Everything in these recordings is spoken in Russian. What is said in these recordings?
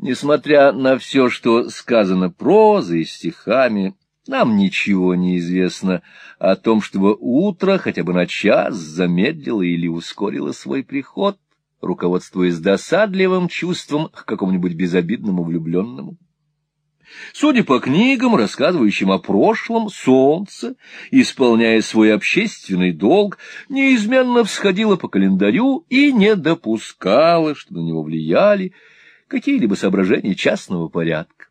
Несмотря на все, что сказано прозой и стихами, нам ничего не известно о том, чтобы утро хотя бы на час замедлило или ускорило свой приход, руководствуясь досадливым чувством к какому-нибудь безобидному влюбленному. Судя по книгам, рассказывающим о прошлом, солнце, исполняя свой общественный долг, неизменно всходило по календарю и не допускало, что на него влияли какие-либо соображения частного порядка.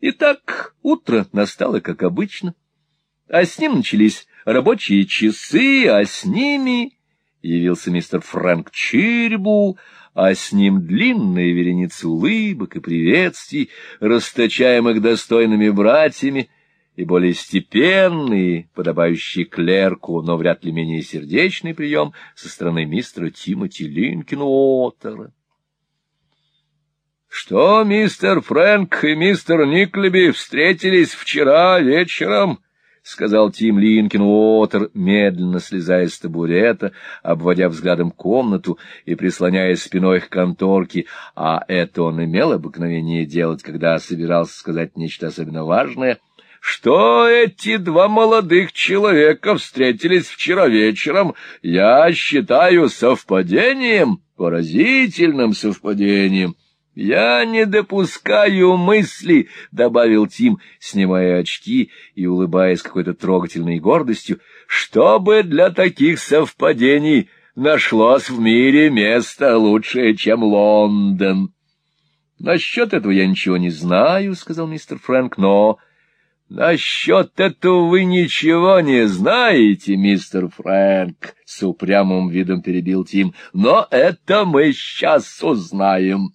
Итак, утро настало, как обычно, а с ним начались рабочие часы, а с ними явился мистер Фрэнк Чирбул, а с ним длинная вереница улыбок и приветствий, расточаемых достойными братьями, и более степенный, подобающий клерку, но вряд ли менее сердечный прием со стороны мистера Тимоти Линкенуотера. — Что, мистер Фрэнк и мистер Никлеби встретились вчера вечером? —— сказал Тим Линкин Уотер, медленно слезая с табурета, обводя взглядом комнату и прислоняясь спиной к конторке, а это он имел обыкновение делать, когда собирался сказать нечто особенно важное, что эти два молодых человека встретились вчера вечером, я считаю совпадением, поразительным совпадением. «Я не допускаю мысли», — добавил Тим, снимая очки и улыбаясь какой-то трогательной гордостью, «чтобы для таких совпадений нашлось в мире место лучшее, чем Лондон». «Насчет этого я ничего не знаю», — сказал мистер Фрэнк, — «но...» «Насчет этого вы ничего не знаете, мистер Фрэнк», — с упрямым видом перебил Тим, — «но это мы сейчас узнаем».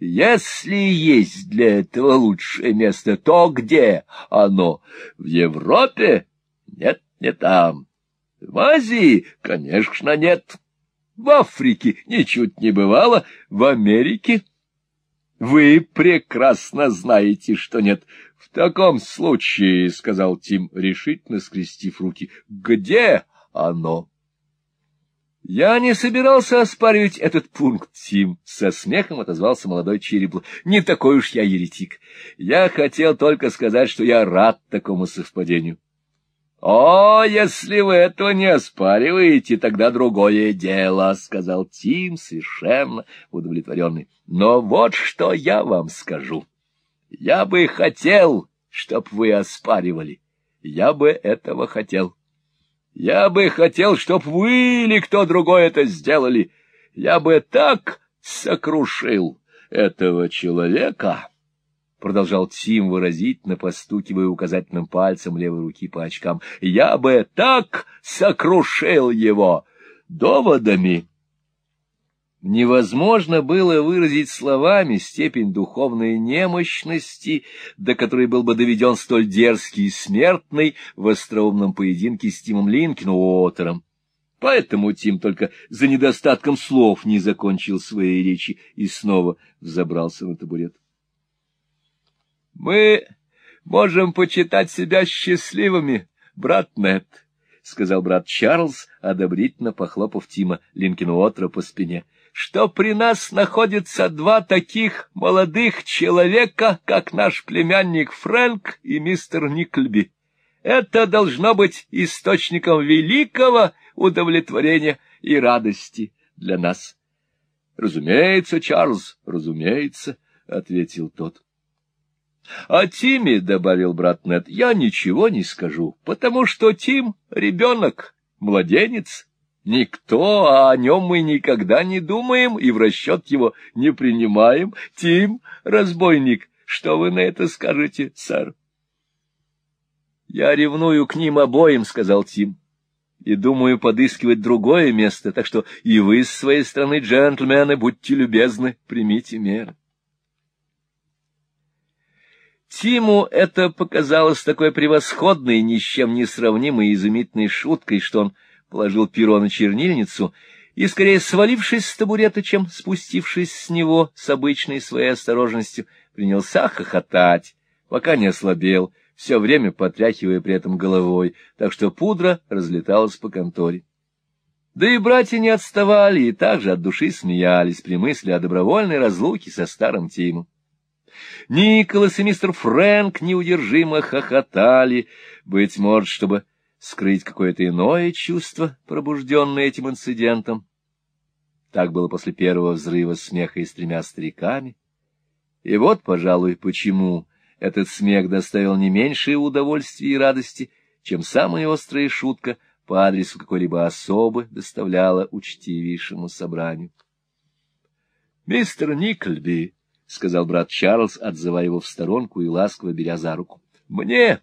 Если есть для этого лучшее место, то где оно? В Европе? Нет, не там. В Азии? Конечно, нет. В Африке ничуть не бывало. В Америке? Вы прекрасно знаете, что нет. В таком случае, — сказал Тим, решительно скрестив руки, — где оно? Я не собирался оспаривать этот пункт, Тим, — со смехом отозвался молодой Черепл. Не такой уж я еретик. Я хотел только сказать, что я рад такому совпадению. — О, если вы этого не оспариваете, тогда другое дело, — сказал Тим, совершенно удовлетворенный. — Но вот что я вам скажу. Я бы хотел, чтоб вы оспаривали. Я бы этого хотел. Я бы хотел, чтоб вы или кто другой это сделали. Я бы так сокрушил этого человека, — продолжал Тим выразительно, постукивая указательным пальцем левой руки по очкам. — Я бы так сокрушил его доводами, Невозможно было выразить словами степень духовной немощности, до которой был бы доведен столь дерзкий и смертный в остроумном поединке с Тимом Линкину Поэтому Тим только за недостатком слов не закончил своей речи и снова взобрался на табурет. — Мы можем почитать себя счастливыми, брат Нетт, — сказал брат Чарльз, одобрительно похлопав Тима Линкину по спине. — что при нас находятся два таких молодых человека, как наш племянник Фрэнк и мистер Никльби. Это должно быть источником великого удовлетворения и радости для нас. — Разумеется, Чарльз, разумеется, — ответил тот. — А Тиме, — добавил брат Нед, — я ничего не скажу, потому что Тим — ребенок, младенец, Никто, а о нем мы никогда не думаем и в расчет его не принимаем. Тим, разбойник, что вы на это скажете, сэр? — Я ревную к ним обоим, — сказал Тим, — и думаю подыскивать другое место, так что и вы с своей стороны, джентльмены, будьте любезны, примите меры. Тиму это показалось такой превосходной, ни с чем не сравнимой и изумительной шуткой, что он положил перо на чернильницу и, скорее свалившись с табурета, чем спустившись с него с обычной своей осторожностью, принялся хохотать, пока не ослабел, все время потряхивая при этом головой, так что пудра разлеталась по конторе. Да и братья не отставали и также от души смеялись при мысли о добровольной разлуке со старым Тимом. Николас и мистер Фрэнк неудержимо хохотали, быть может, чтобы скрыть какое-то иное чувство, пробужденное этим инцидентом. Так было после первого взрыва смеха и с тремя стариками. И вот, пожалуй, почему этот смех доставил не меньшее удовольствие и радости, чем самая острая шутка по адресу какой-либо особы доставляла учтивейшему собранию. — Мистер Никльби, — сказал брат Чарльз, отзывая его в сторонку и ласково беря за руку, — мне,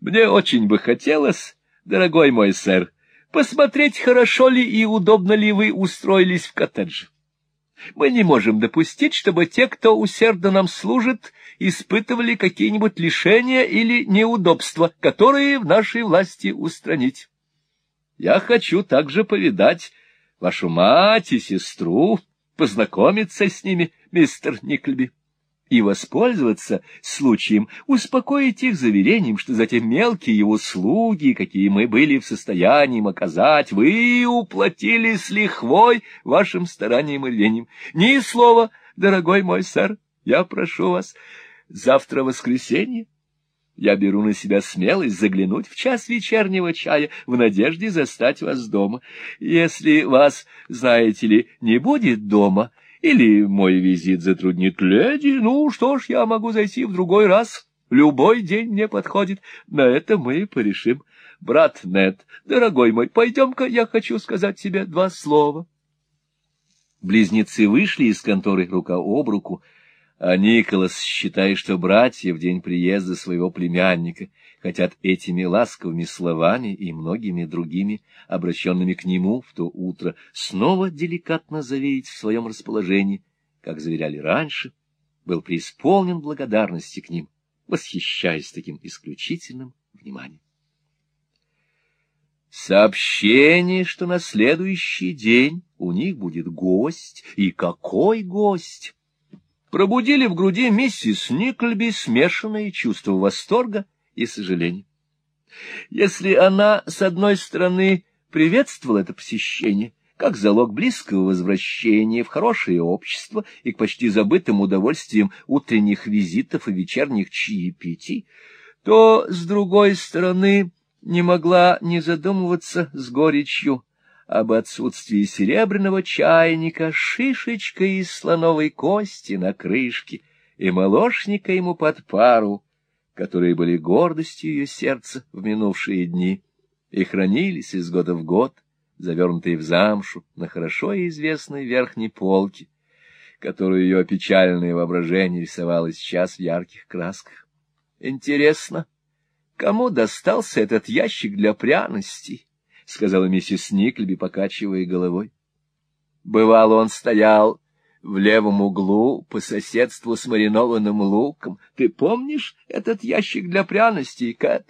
мне очень бы хотелось, дорогой мой сэр, посмотреть, хорошо ли и удобно ли вы устроились в коттедже. Мы не можем допустить, чтобы те, кто усердно нам служит, испытывали какие-нибудь лишения или неудобства, которые в нашей власти устранить. Я хочу также повидать вашу мать и сестру, познакомиться с ними, мистер Никльби и воспользоваться случаем, успокоить их заверением, что за те мелкие услуги, какие мы были в состоянии оказать, вы уплатили с лихвой вашим старанием и рвением. Ни слова, дорогой мой сэр, я прошу вас, завтра воскресенье. Я беру на себя смелость заглянуть в час вечернего чая в надежде застать вас дома. Если вас, знаете ли, не будет дома, или мой визит затруднит леди, ну что ж, я могу зайти в другой раз. Любой день мне подходит. На это мы и порешим. Брат Нед, дорогой мой, пойдем-ка, я хочу сказать тебе два слова. Близнецы вышли из конторы рука об руку, а Николас, считая, что братья в день приезда своего племянника хотят этими ласковыми словами и многими другими, обращенными к нему в то утро, снова деликатно заверить в своем расположении, как заверяли раньше, был преисполнен благодарности к ним, восхищаясь таким исключительным вниманием. Сообщение, что на следующий день у них будет гость, и какой гость! пробудили в груди миссис Никльби смешанные чувства восторга и сожаления. Если она, с одной стороны, приветствовала это посещение, как залог близкого возвращения в хорошее общество и к почти забытым удовольствиям утренних визитов и вечерних чаепитий, то, с другой стороны, не могла не задумываться с горечью об отсутствии серебряного чайника, шишечкой из слоновой кости на крышке и молочника ему под пару, которые были гордостью ее сердца в минувшие дни и хранились из года в год, завернутые в замшу на хорошо известной верхней полке, которую ее печальное воображение рисовало сейчас в ярких красках. Интересно, кому достался этот ящик для пряностей? — сказала миссис Никльби, покачивая головой. Бывало, он стоял в левом углу по соседству с маринованным луком. Ты помнишь этот ящик для пряностей, Кэт?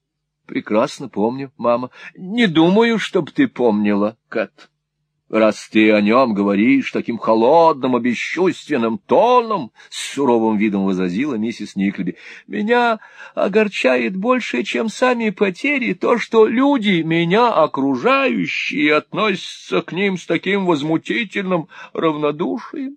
— Прекрасно помню, мама. Не думаю, чтоб ты помнила, Кэт раз ты о нем говоришь таким холодным и бесчувственным тоном, — с суровым видом возразила миссис Никлеби, — меня огорчает больше, чем сами потери, то, что люди, меня окружающие, относятся к ним с таким возмутительным равнодушием.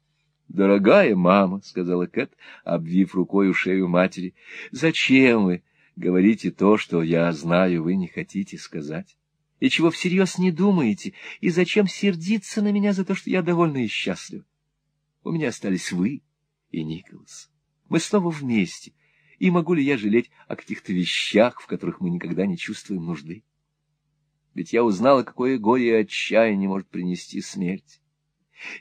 — Дорогая мама, — сказала Кэт, обвив рукою шею матери, — зачем вы говорите то, что я знаю, вы не хотите сказать? И чего всерьез не думаете, и зачем сердиться на меня за то, что я довольна и счастлива. У меня остались вы и Николас. Мы снова вместе, и могу ли я жалеть о каких-то вещах, в которых мы никогда не чувствуем нужды? Ведь я узнала, какое горе и отчаяние может принести смерть.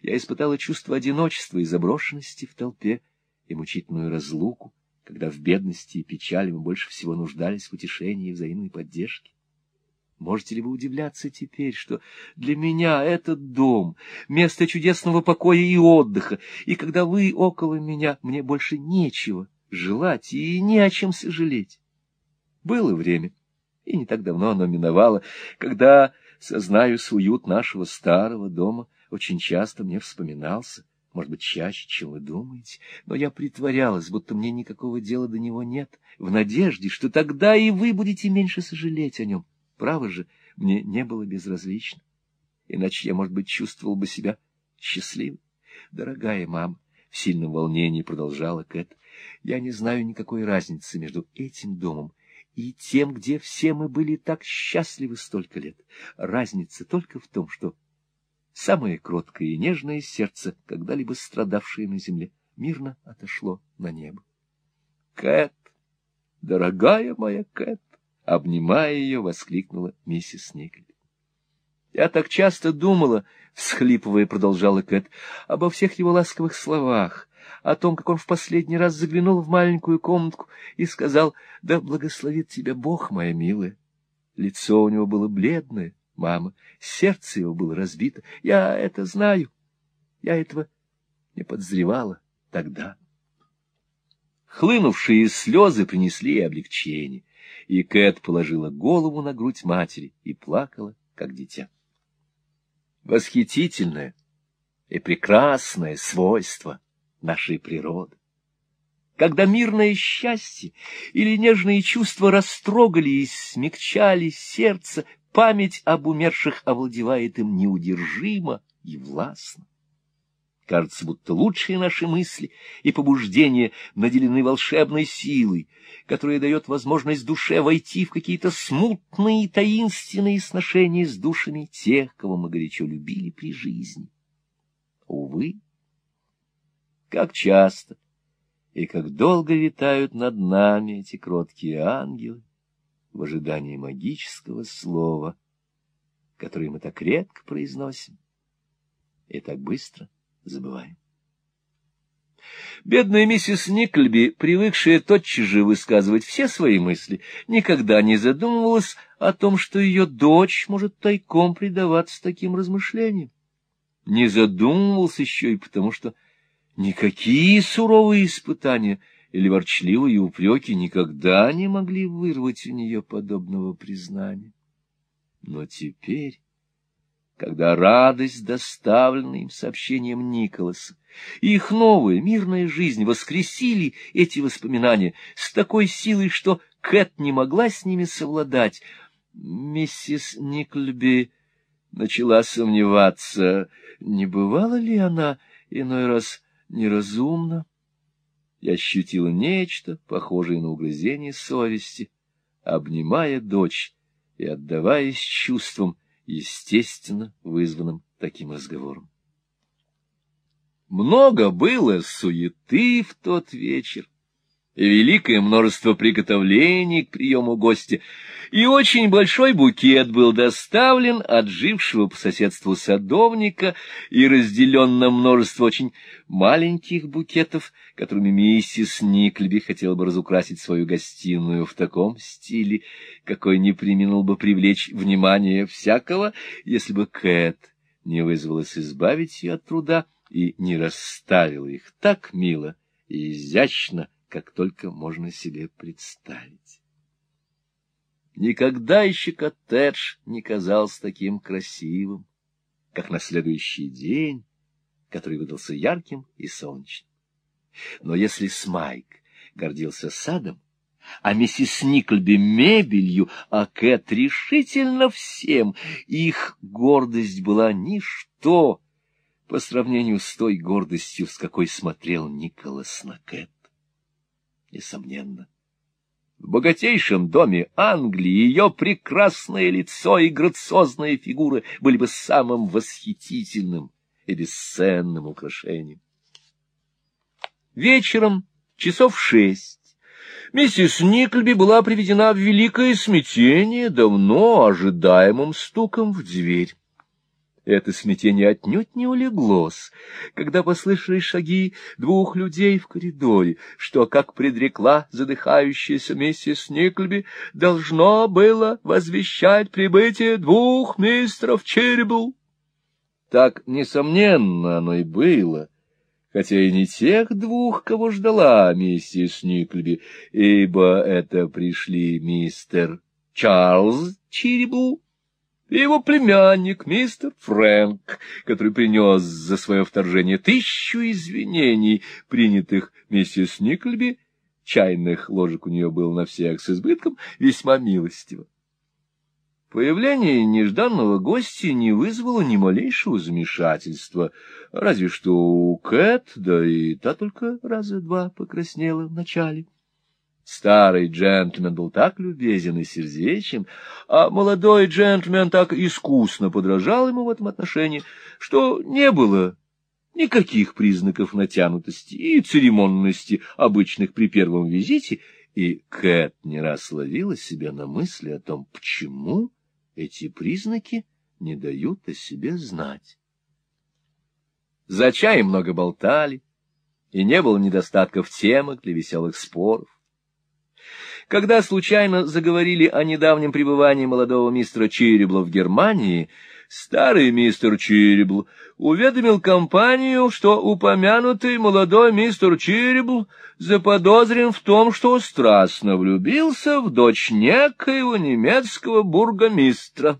Я испытала чувство одиночества и заброшенности в толпе и мучительную разлуку, когда в бедности и печали мы больше всего нуждались в утешении и взаимной поддержке. Можете ли вы удивляться теперь, что для меня этот дом — место чудесного покоя и отдыха, и когда вы около меня, мне больше нечего желать и не о чем сожалеть? Было время, и не так давно оно миновало, когда, сознаюсь, уют нашего старого дома очень часто мне вспоминался, может быть, чаще, чем вы думаете, но я притворялась, будто мне никакого дела до него нет, в надежде, что тогда и вы будете меньше сожалеть о нем. Право же, мне не было безразлично. Иначе я, может быть, чувствовал бы себя счастливым. Дорогая мама, В сильном волнении продолжала Кэт. Я не знаю никакой разницы между этим домом и тем, где все мы были так счастливы столько лет. Разница только в том, что самое кроткое и нежное сердце, когда-либо страдавшее на земле, мирно отошло на небо. Кэт, дорогая моя Кэт, обнимая ее, воскликнула миссис Никль. Я так часто думала, — всхлипывая, продолжала Кэт, — обо всех его ласковых словах, о том, как он в последний раз заглянул в маленькую комнатку и сказал, «Да благословит тебя Бог, моя милая». Лицо у него было бледное, мама, сердце его было разбито. Я это знаю. Я этого не подозревала тогда. Хлынувшие слезы принесли облегчение, и Кэт положила голову на грудь матери и плакала, как дитя. Восхитительное и прекрасное свойство — нашей природы. Когда мирное счастье или нежные чувства растрогали и смягчали сердце, память об умерших овладевает им неудержимо и властно. Кажется, будто лучшие наши мысли и побуждения наделены волшебной силой, которая дает возможность душе войти в какие-то смутные и таинственные сношения с душами тех, кого мы горячо любили при жизни. Увы, как часто и как долго витают над нами эти кроткие ангелы в ожидании магического слова, которое мы так редко произносим и так быстро забываем. Бедная миссис Никльби, привыкшая тотчас же высказывать все свои мысли, никогда не задумывалась о том, что ее дочь может тайком предаваться таким размышлениям. Не задумывался еще и потому, что Никакие суровые испытания или ворчливые упреки никогда не могли вырвать у нее подобного признания. Но теперь, когда радость, доставленная им сообщением Николаса, и их новая мирная жизнь воскресили эти воспоминания с такой силой, что Кэт не могла с ними совладать, миссис Никльби начала сомневаться, не бывала ли она иной раз неразумно. Я ощутила нечто, похожее на угрызение совести, обнимая дочь и отдаваясь чувствам, естественно вызванным таким разговором. Много было суеты в тот вечер великое множество приготовлений к приему гостя, и очень большой букет был доставлен от жившего по соседству садовника и разделен на множество очень маленьких букетов, которыми миссис Никльби хотела бы разукрасить свою гостиную в таком стиле, какой не применил бы привлечь внимание всякого, если бы Кэт не вызвалась избавить ее от труда и не расставила их так мило и изящно, как только можно себе представить. Никогда еще коттедж не казался таким красивым, как на следующий день, который выдался ярким и солнечным. Но если Смайк гордился садом, а миссис Никльби мебелью, а Кэт решительно всем, их гордость была ничто по сравнению с той гордостью, с какой смотрел Николас на Кэт несомненно. В богатейшем доме Англии ее прекрасное лицо и грациозная фигура были бы самым восхитительным и бесценным украшением. Вечером, часов шесть, миссис Никльби была приведена в великое смятение давно ожидаемым стуком в дверь. Это смятение отнюдь не улеглось, когда послышались шаги двух людей в коридоре, что, как предрекла задыхающаяся миссис Никльби, должно было возвещать прибытие двух мистеров Черебл. Так, несомненно, оно и было, хотя и не тех двух, кого ждала миссис Никльби, ибо это пришли мистер Чарльз Черебл и его племянник, мистер Фрэнк, который принес за свое вторжение тысячу извинений, принятых миссис Никльби, чайных ложек у нее было на всех с избытком, весьма милостиво. Появление нежданного гостя не вызвало ни малейшего замешательства, разве что у Кэт, да и та только раза два покраснела вначале. Старый джентльмен был так любезен и сердечен, а молодой джентльмен так искусно подражал ему в этом отношении, что не было никаких признаков натянутости и церемонности, обычных при первом визите, и Кэт не раз ловила себя на мысли о том, почему эти признаки не дают о себе знать. За чаем много болтали, и не было недостатков темок для веселых споров. Когда случайно заговорили о недавнем пребывании молодого мистера Чирибла в Германии, старый мистер Чирибл уведомил компанию, что упомянутый молодой мистер Чирибл заподозрен в том, что страстно влюбился в дочь некоего немецкого бургомистра.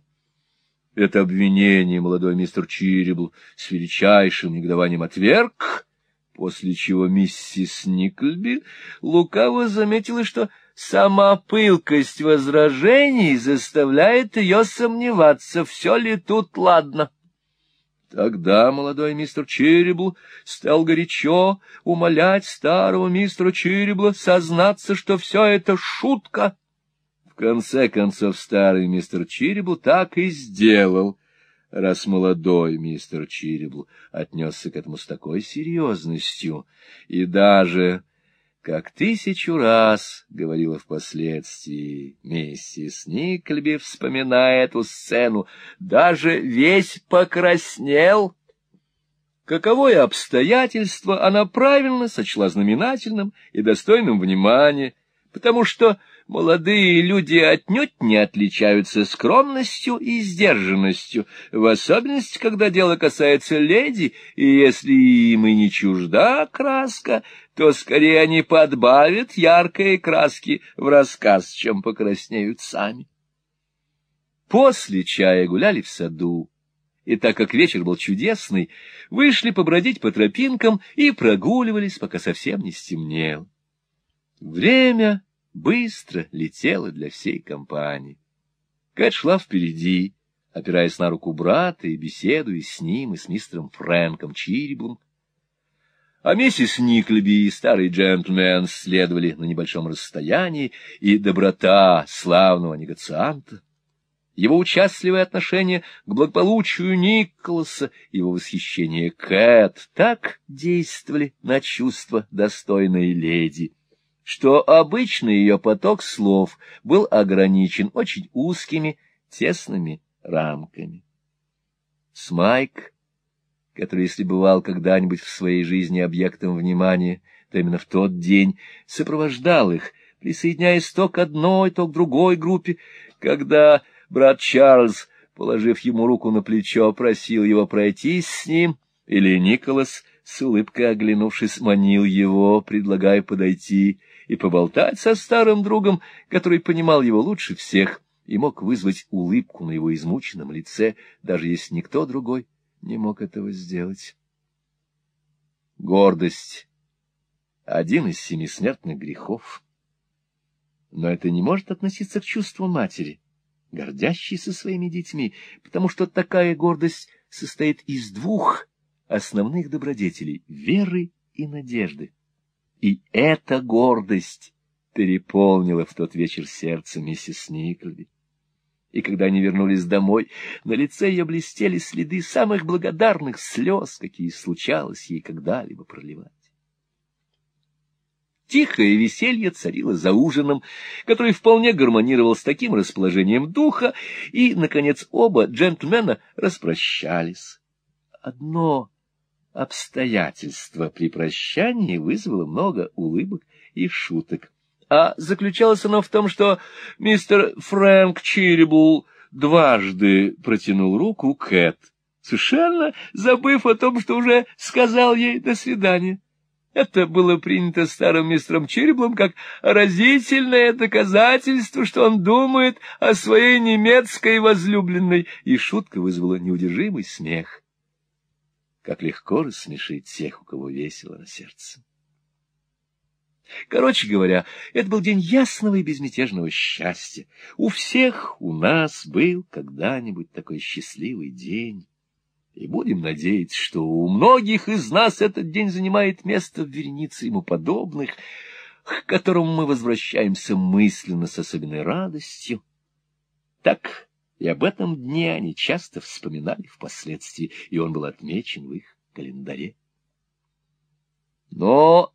Это обвинение молодой мистер Чирибл с величайшим негодованием отверг, после чего миссис Никльби лукаво заметила, что Сама пылкость возражений заставляет ее сомневаться, все ли тут ладно. Тогда молодой мистер Чирибл стал горячо умолять старого мистера Чирибла сознаться, что все это шутка. В конце концов старый мистер Чирибл так и сделал, раз молодой мистер Чирибл отнесся к этому с такой серьезностью и даже как тысячу раз, — говорила впоследствии миссис Никльби, вспоминая эту сцену, — даже весь покраснел. Каковое обстоятельство она правильно сочла знаменательным и достойным внимания, потому что молодые люди отнюдь не отличаются скромностью и сдержанностью, в особенности, когда дело касается леди, и если им и не чужда краска, то скорее они подбавят яркой краски в рассказ, чем покраснеют сами. После чая гуляли в саду, и так как вечер был чудесный, вышли побродить по тропинкам и прогуливались, пока совсем не стемнело. Время быстро летело для всей компании. Кэт шла впереди, опираясь на руку брата и беседуя с ним и с мистером Фрэнком Чириблом, а миссис Никлеби и старый джентльмен следовали на небольшом расстоянии, и доброта славного негацианта, его участливое отношение к благополучию Николаса, его восхищение Кэт так действовали на чувства достойной леди, что обычный ее поток слов был ограничен очень узкими, тесными рамками. Смайк который, если бывал когда-нибудь в своей жизни объектом внимания, то именно в тот день сопровождал их, присоединяясь то к одной, то к другой группе, когда брат Чарльз, положив ему руку на плечо, просил его пройтись с ним, или Николас, с улыбкой оглянувшись, манил его, предлагая подойти и поболтать со старым другом, который понимал его лучше всех и мог вызвать улыбку на его измученном лице, даже если никто другой не мог этого сделать. Гордость — один из семи смертных грехов. Но это не может относиться к чувству матери, гордящейся своими детьми, потому что такая гордость состоит из двух основных добродетелей — веры и надежды. И эта гордость переполнила в тот вечер сердце миссис Никльби и когда они вернулись домой, на лице ее блестели следы самых благодарных слез, какие случалось ей когда-либо проливать. Тихое веселье царило за ужином, который вполне гармонировал с таким расположением духа, и, наконец, оба джентльмена распрощались. Одно обстоятельство при прощании вызвало много улыбок и шуток а заключалось оно в том, что мистер Фрэнк Чирибул дважды протянул руку Кэт, совершенно забыв о том, что уже сказал ей «до свидания». Это было принято старым мистером Чириблом как разительное доказательство, что он думает о своей немецкой возлюбленной, и шутка вызвала неудержимый смех. Как легко рассмешить тех, у кого весело на сердце. Короче говоря, это был день ясного и безмятежного счастья. У всех у нас был когда-нибудь такой счастливый день. И будем надеяться, что у многих из нас этот день занимает место в веренице ему подобных, к которому мы возвращаемся мысленно с особенной радостью. Так и об этом дне они часто вспоминали впоследствии, и он был отмечен в их календаре. Но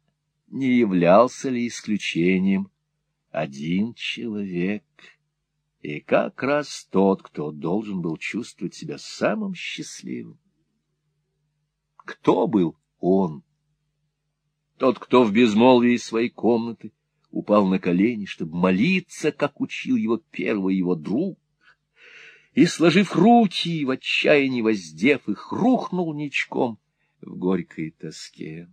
не являлся ли исключением один человек, и как раз тот, кто должен был чувствовать себя самым счастливым. Кто был он? Тот, кто в безмолвии своей комнаты упал на колени, чтобы молиться, как учил его первый его друг, и, сложив руки, в отчаянии воздев их, рухнул ничком в горькой тоске.